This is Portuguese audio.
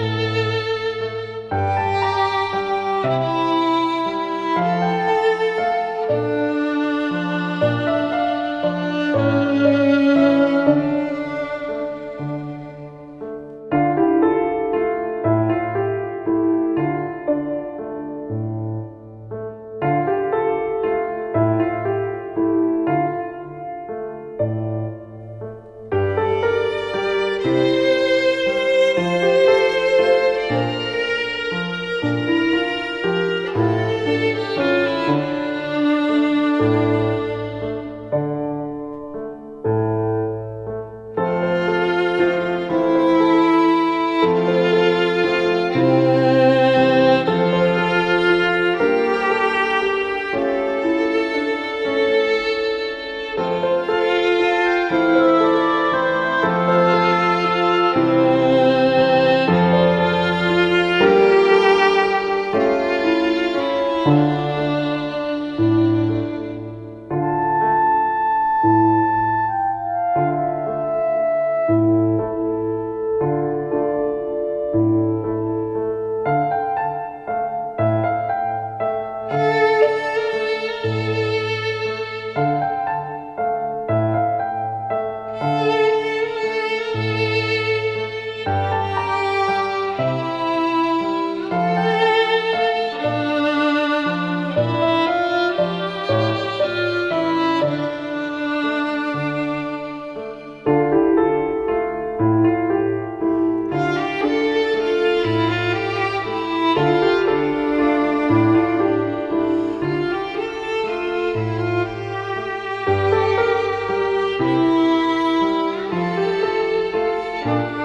Música Música